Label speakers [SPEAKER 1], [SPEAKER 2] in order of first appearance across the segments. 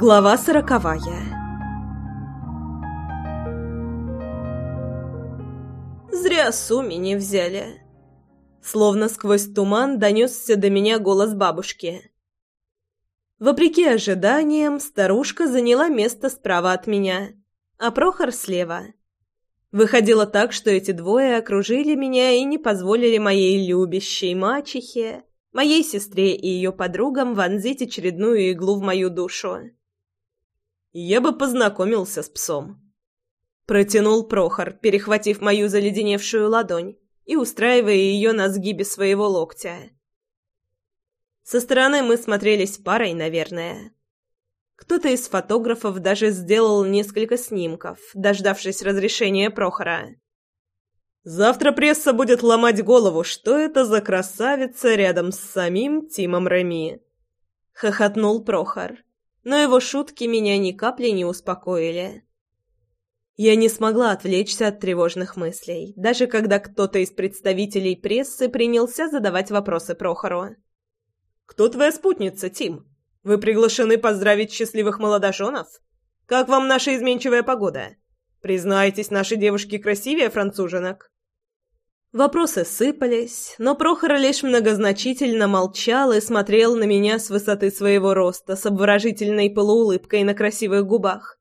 [SPEAKER 1] Глава сороковая Зря Суми не взяли. Словно сквозь туман донесся до меня голос бабушки. Вопреки ожиданиям, старушка заняла место справа от меня, а Прохор слева. Выходило так, что эти двое окружили меня и не позволили моей любящей мачехе, моей сестре и ее подругам вонзить очередную иглу в мою душу. «Я бы познакомился с псом», — протянул Прохор, перехватив мою заледеневшую ладонь и устраивая ее на сгибе своего локтя. Со стороны мы смотрелись парой, наверное. Кто-то из фотографов даже сделал несколько снимков, дождавшись разрешения Прохора. Завтра пресса будет ломать голову, что это за красавица рядом с самим Тимом Реми. Хохотнул Прохор, но его шутки меня ни капли не успокоили. Я не смогла отвлечься от тревожных мыслей, даже когда кто-то из представителей прессы принялся задавать вопросы Прохору. «Кто твоя спутница, Тим? Вы приглашены поздравить счастливых молодоженов? Как вам наша изменчивая погода? Признайтесь, наши девушки красивее француженок?» Вопросы сыпались, но Прохор лишь многозначительно молчал и смотрел на меня с высоты своего роста с обворожительной полуулыбкой на красивых губах.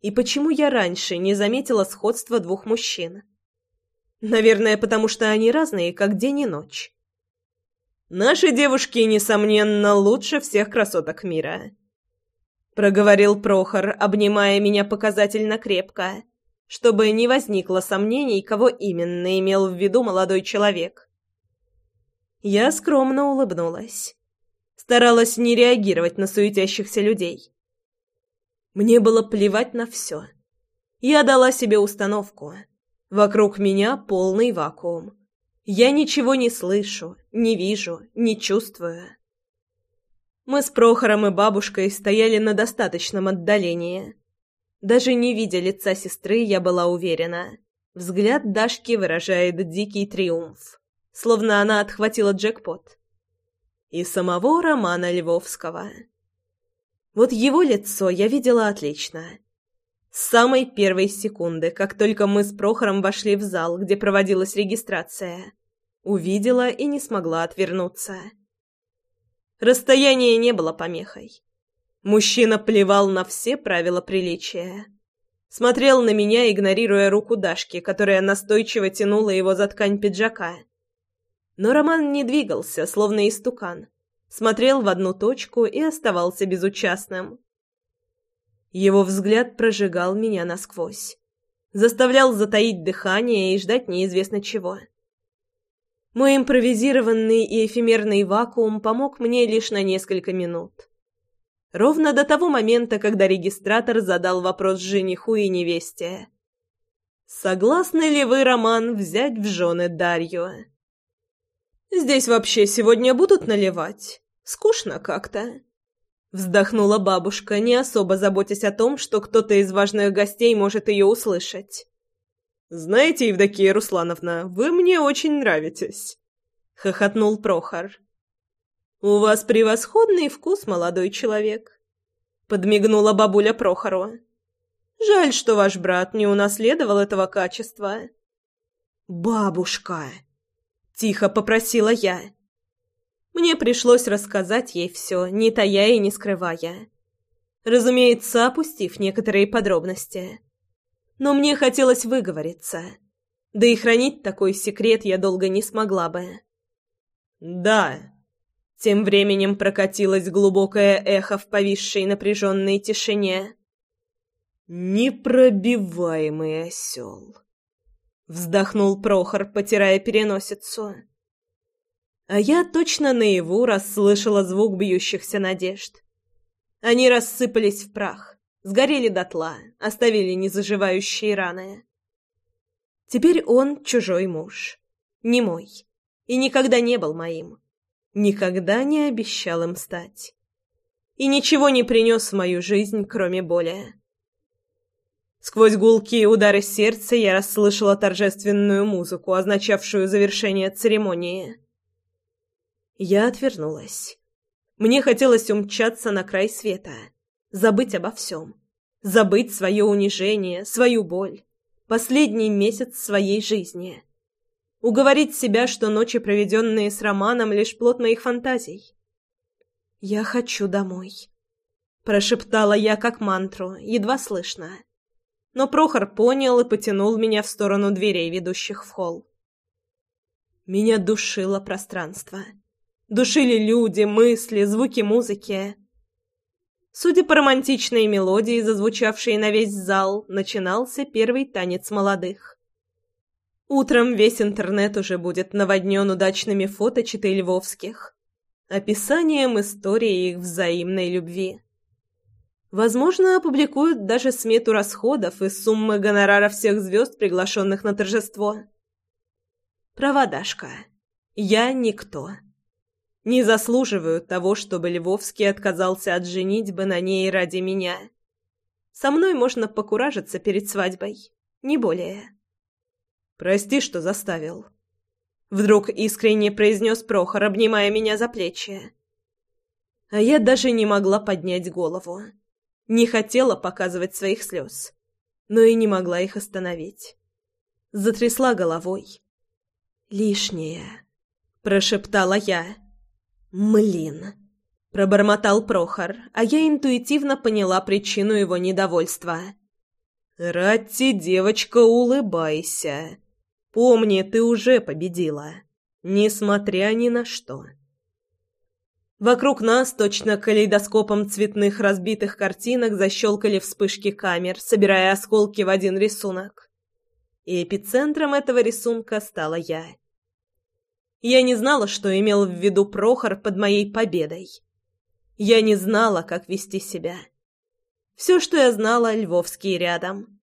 [SPEAKER 1] И почему я раньше не заметила сходства двух мужчин? Наверное, потому что они разные, как день и ночь. Наши девушки, несомненно, лучше всех красоток мира. Проговорил Прохор, обнимая меня показательно крепко, чтобы не возникло сомнений, кого именно имел в виду молодой человек. Я скромно улыбнулась. Старалась не реагировать на суетящихся людей. Мне было плевать на все. Я дала себе установку. Вокруг меня полный вакуум. Я ничего не слышу, не вижу, не чувствую. Мы с Прохором и бабушкой стояли на достаточном отдалении. Даже не видя лица сестры, я была уверена. Взгляд Дашки выражает дикий триумф, словно она отхватила джекпот. И самого Романа Львовского. Вот его лицо я видела отлично. С самой первой секунды, как только мы с Прохором вошли в зал, где проводилась регистрация. Увидела и не смогла отвернуться. Расстояние не было помехой. Мужчина плевал на все правила приличия. Смотрел на меня, игнорируя руку Дашки, которая настойчиво тянула его за ткань пиджака. Но Роман не двигался, словно истукан. Смотрел в одну точку и оставался безучастным. Его взгляд прожигал меня насквозь. Заставлял затаить дыхание и ждать неизвестно чего. Мой импровизированный и эфемерный вакуум помог мне лишь на несколько минут. Ровно до того момента, когда регистратор задал вопрос жениху и невесте. «Согласны ли вы, Роман, взять в жены Дарью?» «Здесь вообще сегодня будут наливать? Скучно как-то». Вздохнула бабушка, не особо заботясь о том, что кто-то из важных гостей может ее услышать. «Знаете, Евдокия Руслановна, вы мне очень нравитесь», — хохотнул Прохор. «У вас превосходный вкус, молодой человек», — подмигнула бабуля Прохору. «Жаль, что ваш брат не унаследовал этого качества». «Бабушка!» — тихо попросила я. Мне пришлось рассказать ей все, не тая и не скрывая. Разумеется, опустив некоторые подробности но мне хотелось выговориться. Да и хранить такой секрет я долго не смогла бы. «Да». Тем временем прокатилось глубокое эхо в повисшей напряженной тишине. «Непробиваемый осел», — вздохнул Прохор, потирая переносицу. А я точно наяву расслышала звук бьющихся надежд. Они рассыпались в прах сгорели дотла, оставили незаживающие раны. Теперь он чужой муж, не мой, и никогда не был моим, никогда не обещал им стать. И ничего не принес в мою жизнь, кроме боли. Сквозь гулкие удары сердца я расслышала торжественную музыку, означавшую завершение церемонии. Я отвернулась. Мне хотелось умчаться на край света — Забыть обо всем. Забыть свое унижение, свою боль. Последний месяц своей жизни. Уговорить себя, что ночи, проведенные с Романом, лишь плод моих фантазий. «Я хочу домой», — прошептала я как мантру, едва слышно. Но Прохор понял и потянул меня в сторону дверей, ведущих в холл. Меня душило пространство. Душили люди, мысли, звуки музыки. Судя по романтичной мелодии, зазвучавшей на весь зал, начинался первый танец молодых. Утром весь интернет уже будет наводнен удачными фото читы львовских, описанием истории их взаимной любви. Возможно, опубликуют даже смету расходов и суммы гонорара всех звезд, приглашенных на торжество. Права Дашка. Я никто. Не заслуживаю того, чтобы Львовский отказался от женитьбы на ней ради меня. Со мной можно покуражиться перед свадьбой, не более. Прости, что заставил. Вдруг искренне произнес Прохор, обнимая меня за плечи. А я даже не могла поднять голову. Не хотела показывать своих слез, но и не могла их остановить. Затрясла головой. «Лишнее», — прошептала я. «Млин», — пробормотал Прохор, а я интуитивно поняла причину его недовольства. «Ратти, девочка, улыбайся», Помни, ты уже победила. Несмотря ни на что. Вокруг нас, точно калейдоскопом цветных разбитых картинок, защелкали вспышки камер, собирая осколки в один рисунок. И эпицентром этого рисунка стала я. Я не знала, что имел в виду Прохор под моей победой. Я не знала, как вести себя. Все, что я знала, Львовский рядом.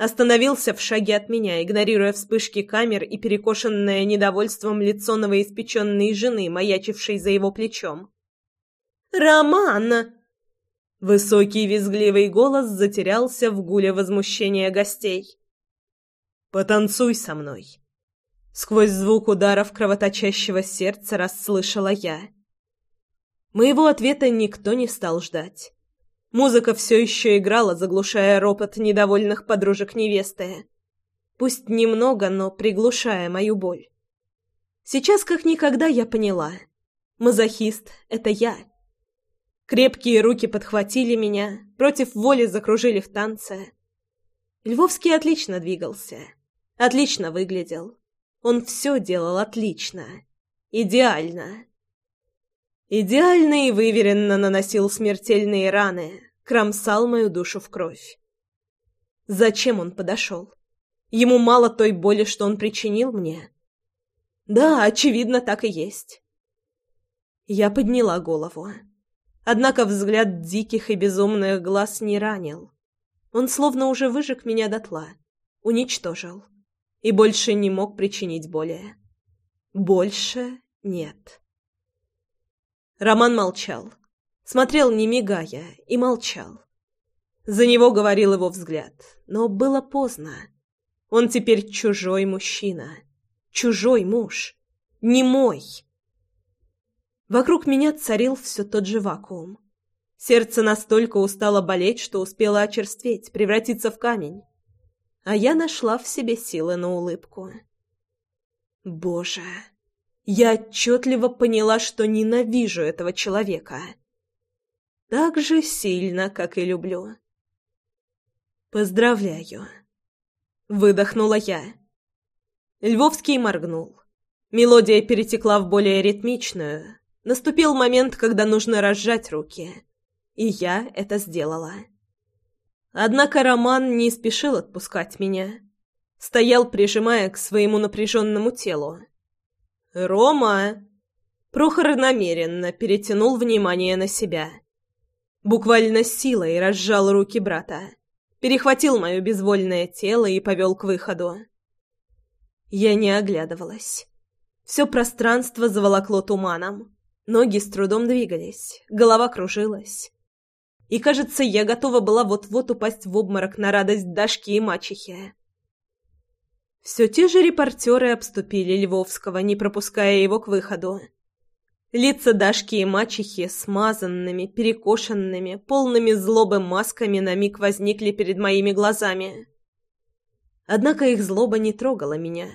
[SPEAKER 1] Остановился в шаге от меня, игнорируя вспышки камер и перекошенное недовольством лицо новоиспеченной жены, маячившей за его плечом. «Роман!» Высокий визгливый голос затерялся в гуле возмущения гостей. «Потанцуй со мной!» Сквозь звук ударов кровоточащего сердца расслышала я. Моего ответа никто не стал ждать. Музыка все еще играла, заглушая ропот недовольных подружек невесты. Пусть немного, но приглушая мою боль. Сейчас как никогда я поняла. Мазохист — это я. Крепкие руки подхватили меня, против воли закружили в танце. Львовский отлично двигался, отлично выглядел. Он все делал отлично, идеально. Идеально и выверенно наносил смертельные раны, кромсал мою душу в кровь. Зачем он подошел? Ему мало той боли, что он причинил мне? Да, очевидно, так и есть. Я подняла голову. Однако взгляд диких и безумных глаз не ранил. Он словно уже выжег меня дотла, уничтожил. И больше не мог причинить боли. Больше нет. Роман молчал. Смотрел, не мигая, и молчал. За него говорил его взгляд, но было поздно. Он теперь чужой мужчина. Чужой муж. Не мой. Вокруг меня царил все тот же вакуум. Сердце настолько устало болеть, что успело очерстветь, превратиться в камень. А я нашла в себе силы на улыбку. Боже! Я отчетливо поняла, что ненавижу этого человека. Так же сильно, как и люблю. «Поздравляю!» — выдохнула я. Львовский моргнул. Мелодия перетекла в более ритмичную. Наступил момент, когда нужно разжать руки. И я это сделала. Однако Роман не спешил отпускать меня. Стоял, прижимая к своему напряженному телу. «Рома!» Прохор намеренно перетянул внимание на себя. Буквально силой разжал руки брата, перехватил мое безвольное тело и повел к выходу. Я не оглядывалась. Все пространство заволокло туманом. Ноги с трудом двигались, голова кружилась. И, кажется, я готова была вот-вот упасть в обморок на радость Дашки и мачехи. Все те же репортеры обступили Львовского, не пропуская его к выходу. Лица Дашки и мачехи смазанными, перекошенными, полными злобы масками на миг возникли перед моими глазами. Однако их злоба не трогала меня.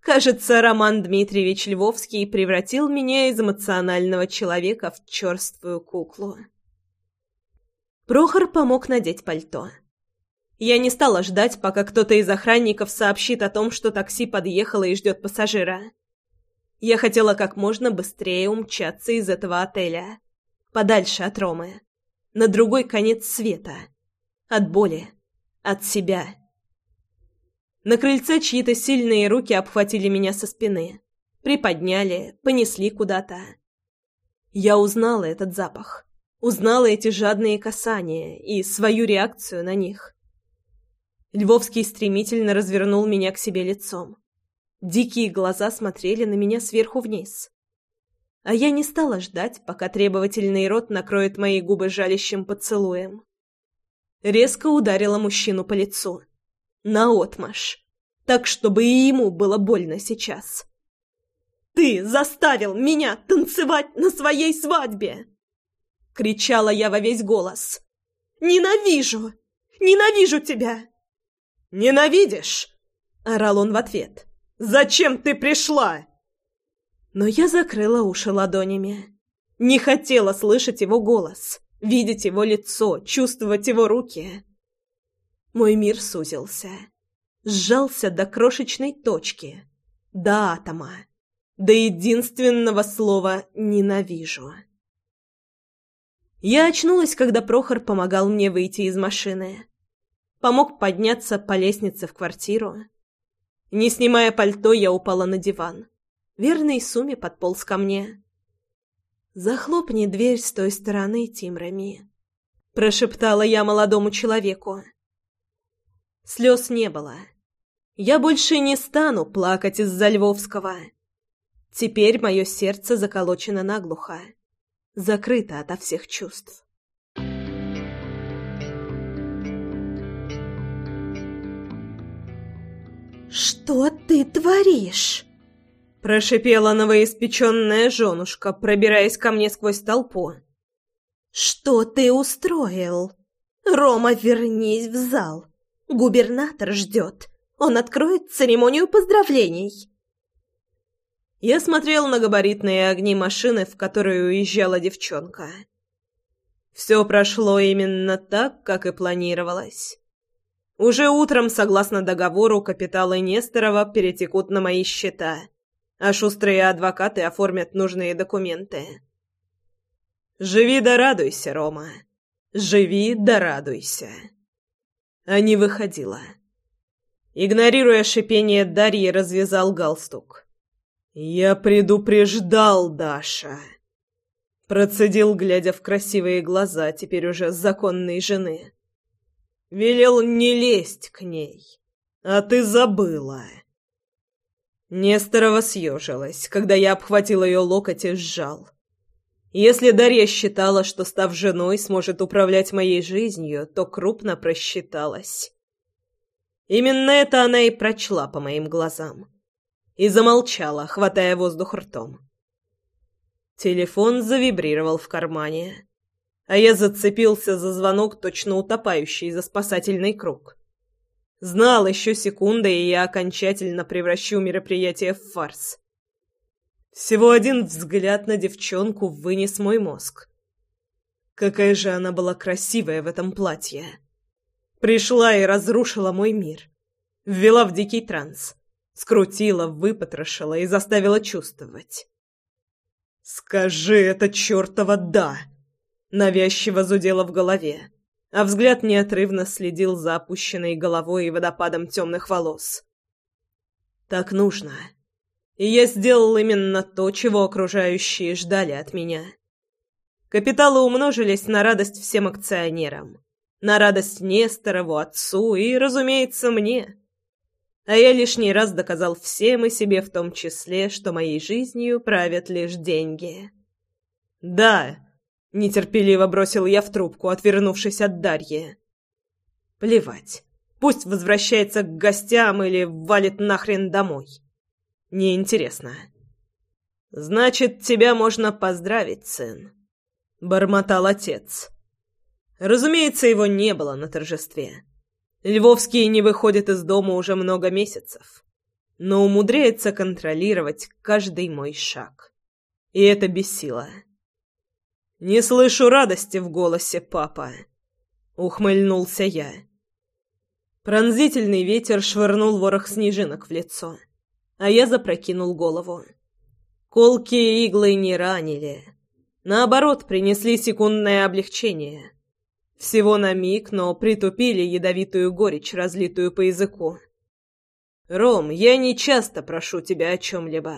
[SPEAKER 1] Кажется, Роман Дмитриевич Львовский превратил меня из эмоционального человека в черствую куклу. Прохор помог надеть пальто. Я не стала ждать, пока кто-то из охранников сообщит о том, что такси подъехало и ждет пассажира. Я хотела как можно быстрее умчаться из этого отеля. Подальше от Ромы. На другой конец света. От боли. От себя. На крыльце чьи-то сильные руки обхватили меня со спины. Приподняли, понесли куда-то. Я узнала этот запах. Узнала эти жадные касания и свою реакцию на них. Львовский стремительно развернул меня к себе лицом. Дикие глаза смотрели на меня сверху вниз. А я не стала ждать, пока требовательный рот накроет мои губы жалящим поцелуем. Резко ударила мужчину по лицу. Наотмашь. Так, чтобы и ему было больно сейчас. «Ты заставил меня танцевать на своей свадьбе!» Кричала я во весь голос. «Ненавижу! Ненавижу тебя!» «Ненавидишь?» — орал он в ответ. Зачем ты пришла?» Но я закрыла уши ладонями. Не хотела слышать его голос, видеть его лицо, чувствовать его руки. Мой мир сузился. Сжался до крошечной точки. До атома. До единственного слова «ненавижу». Я очнулась, когда Прохор помогал мне выйти из машины. Помог подняться по лестнице в квартиру. Не снимая пальто, я упала на диван. Верный Суми подполз ко мне. «Захлопни дверь с той стороны, Тимрами», — прошептала я молодому человеку. Слез не было. Я больше не стану плакать из-за Львовского. Теперь мое сердце заколочено наглухо, закрыто ото всех чувств. «Что ты творишь?» Прошипела новоиспеченная женушка, пробираясь ко мне сквозь толпу. «Что ты устроил? Рома, вернись в зал. Губернатор ждет. Он откроет церемонию поздравлений». Я смотрел на габаритные огни машины, в которую уезжала девчонка. Все прошло именно так, как и планировалось. Уже утром, согласно договору, капиталы Несторова перетекут на мои счета, а шустрые адвокаты оформят нужные документы. Живи да радуйся, Рома. Живи да радуйся. А не выходила. Игнорируя шипение Дарьи, развязал галстук. «Я предупреждал, Даша!» Процедил, глядя в красивые глаза теперь уже законной жены. Велел не лезть к ней. А ты забыла. Несторова съежилась, когда я обхватил ее локоть и сжал. Если Дарья считала, что, став женой, сможет управлять моей жизнью, то крупно просчиталась. Именно это она и прочла по моим глазам. И замолчала, хватая воздух ртом. Телефон завибрировал в кармане а я зацепился за звонок, точно утопающий за спасательный круг. Знал еще секунды, и я окончательно превращу мероприятие в фарс. Всего один взгляд на девчонку вынес мой мозг. Какая же она была красивая в этом платье. Пришла и разрушила мой мир. Ввела в дикий транс. Скрутила, выпотрошила и заставила чувствовать. «Скажи это чертово «да»!» Навязчиво зудело в голове, а взгляд неотрывно следил за опущенной головой и водопадом темных волос. «Так нужно. И я сделал именно то, чего окружающие ждали от меня. Капиталы умножились на радость всем акционерам, на радость Несторову, отцу и, разумеется, мне». А я лишний раз доказал всем и себе в том числе, что моей жизнью правят лишь деньги. Да, Нетерпеливо бросил я в трубку, отвернувшись от Дарьи. Плевать. Пусть возвращается к гостям или валит нахрен домой. Неинтересно. «Значит, тебя можно поздравить, сын», — бормотал отец. Разумеется, его не было на торжестве. Львовский не выходит из дома уже много месяцев, но умудряется контролировать каждый мой шаг. И это бесило. «Не слышу радости в голосе, папа», — ухмыльнулся я. Пронзительный ветер швырнул ворох снежинок в лицо, а я запрокинул голову. Колкие иглы не ранили. Наоборот, принесли секундное облегчение. Всего на миг, но притупили ядовитую горечь, разлитую по языку. «Ром, я не часто прошу тебя о чем-либо»,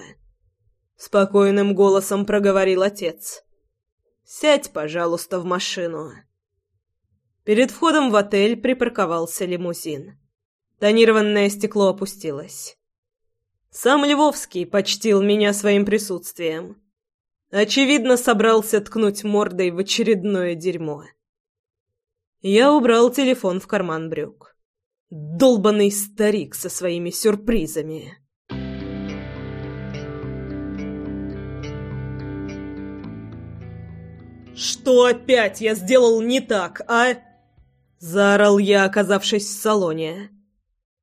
[SPEAKER 1] — спокойным голосом проговорил отец. «Сядь, пожалуйста, в машину». Перед входом в отель припарковался лимузин. Тонированное стекло опустилось. Сам Львовский почтил меня своим присутствием. Очевидно, собрался ткнуть мордой в очередное дерьмо. Я убрал телефон в карман брюк. Долбанный старик со своими сюрпризами. «Что опять я сделал не так, а?» Заорал я, оказавшись в салоне.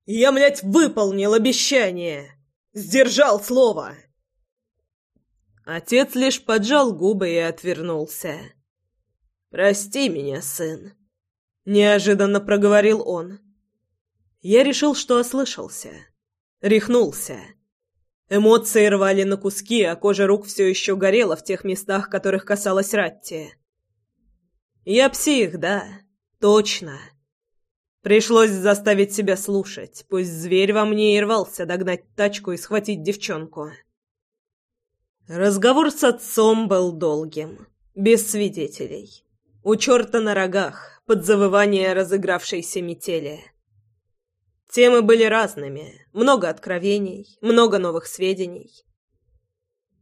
[SPEAKER 1] «Я, блядь, выполнил обещание! Сдержал слово!» Отец лишь поджал губы и отвернулся. «Прости меня, сын», — неожиданно проговорил он. Я решил, что ослышался. Рехнулся. Эмоции рвали на куски, а кожа рук все еще горела в тех местах, которых касалась Ратти. «Я псих, да», Точно. Пришлось заставить себя слушать, пусть зверь во мне и рвался догнать тачку и схватить девчонку. Разговор с отцом был долгим, без свидетелей. У черта на рогах, под завывание разыгравшейся метели. Темы были разными, много откровений, много новых сведений.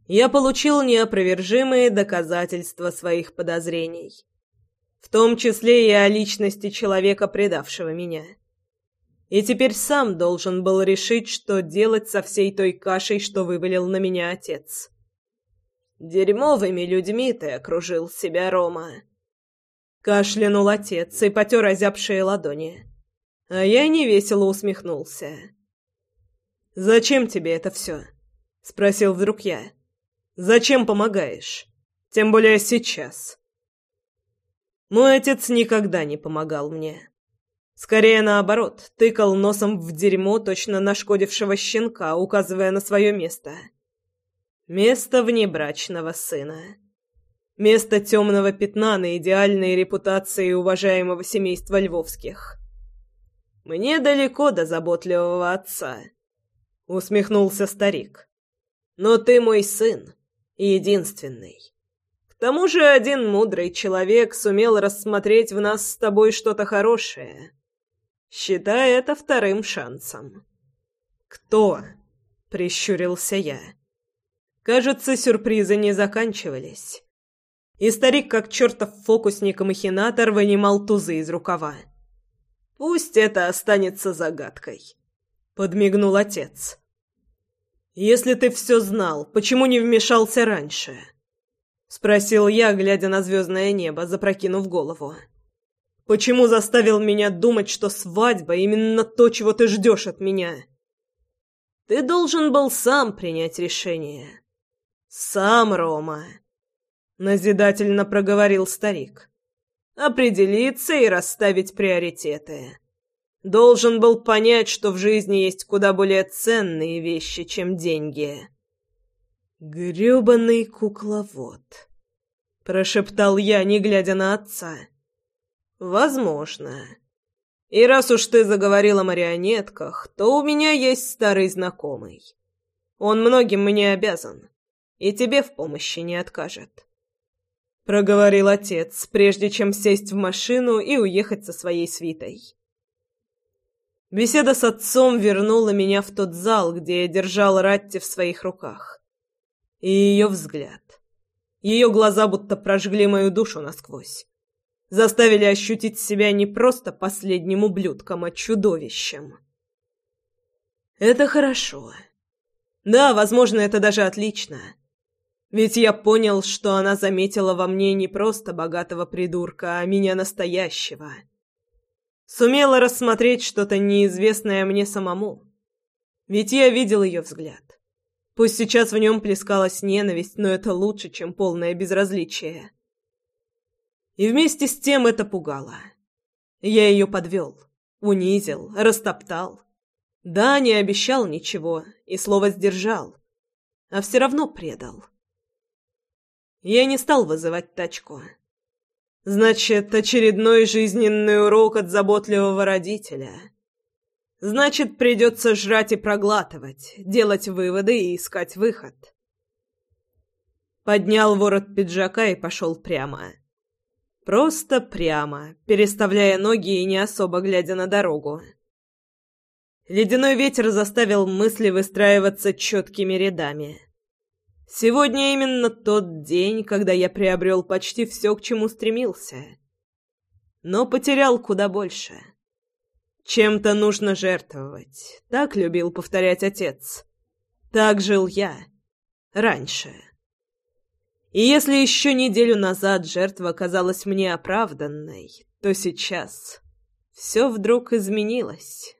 [SPEAKER 1] Я получил неопровержимые доказательства своих подозрений в том числе и о личности человека, предавшего меня. И теперь сам должен был решить, что делать со всей той кашей, что вывалил на меня отец. «Дерьмовыми людьми ты окружил себя, Рома!» Кашлянул отец и потер озябшие ладони. А я невесело усмехнулся. «Зачем тебе это все?» — спросил вдруг я. «Зачем помогаешь? Тем более сейчас». Мой отец никогда не помогал мне. Скорее наоборот, тыкал носом в дерьмо точно нашкодившего щенка, указывая на свое место. Место внебрачного сына. Место темного пятна на идеальной репутации уважаемого семейства Львовских. «Мне далеко до заботливого отца», — усмехнулся старик. «Но ты мой сын, единственный» тому же один мудрый человек сумел рассмотреть в нас с тобой что-то хорошее. Считай это вторым шансом. «Кто?» — прищурился я. Кажется, сюрпризы не заканчивались. И старик, как чертов фокусник и махинатор, вынимал тузы из рукава. «Пусть это останется загадкой», — подмигнул отец. «Если ты все знал, почему не вмешался раньше?» — спросил я, глядя на звездное небо, запрокинув голову. «Почему заставил меня думать, что свадьба — именно то, чего ты ждешь от меня?» «Ты должен был сам принять решение». «Сам, Рома», — назидательно проговорил старик. «Определиться и расставить приоритеты. Должен был понять, что в жизни есть куда более ценные вещи, чем деньги». «Грёбаный кукловод», — прошептал я, не глядя на отца. «Возможно. И раз уж ты заговорил о марионетках, то у меня есть старый знакомый. Он многим мне обязан, и тебе в помощи не откажет». Проговорил отец, прежде чем сесть в машину и уехать со своей свитой. Беседа с отцом вернула меня в тот зал, где я держал Ратти в своих руках и ее взгляд. Ее глаза будто прожгли мою душу насквозь. Заставили ощутить себя не просто последним ублюдком, а чудовищем. Это хорошо. Да, возможно, это даже отлично. Ведь я понял, что она заметила во мне не просто богатого придурка, а меня настоящего. Сумела рассмотреть что-то неизвестное мне самому. Ведь я видел ее взгляд. Пусть сейчас в нем плескалась ненависть, но это лучше, чем полное безразличие. И вместе с тем это пугало. Я ее подвел, унизил, растоптал. Да, не обещал ничего и слово сдержал, а все равно предал. Я не стал вызывать тачку. Значит, очередной жизненный урок от заботливого родителя. Значит, придется жрать и проглатывать, делать выводы и искать выход. Поднял ворот пиджака и пошел прямо. Просто прямо, переставляя ноги и не особо глядя на дорогу. Ледяной ветер заставил мысли выстраиваться четкими рядами. Сегодня именно тот день, когда я приобрел почти все, к чему стремился. Но потерял куда больше. Чем-то нужно жертвовать. Так любил повторять отец. Так жил я. Раньше. И если еще неделю назад жертва казалась мне оправданной, то сейчас все вдруг изменилось.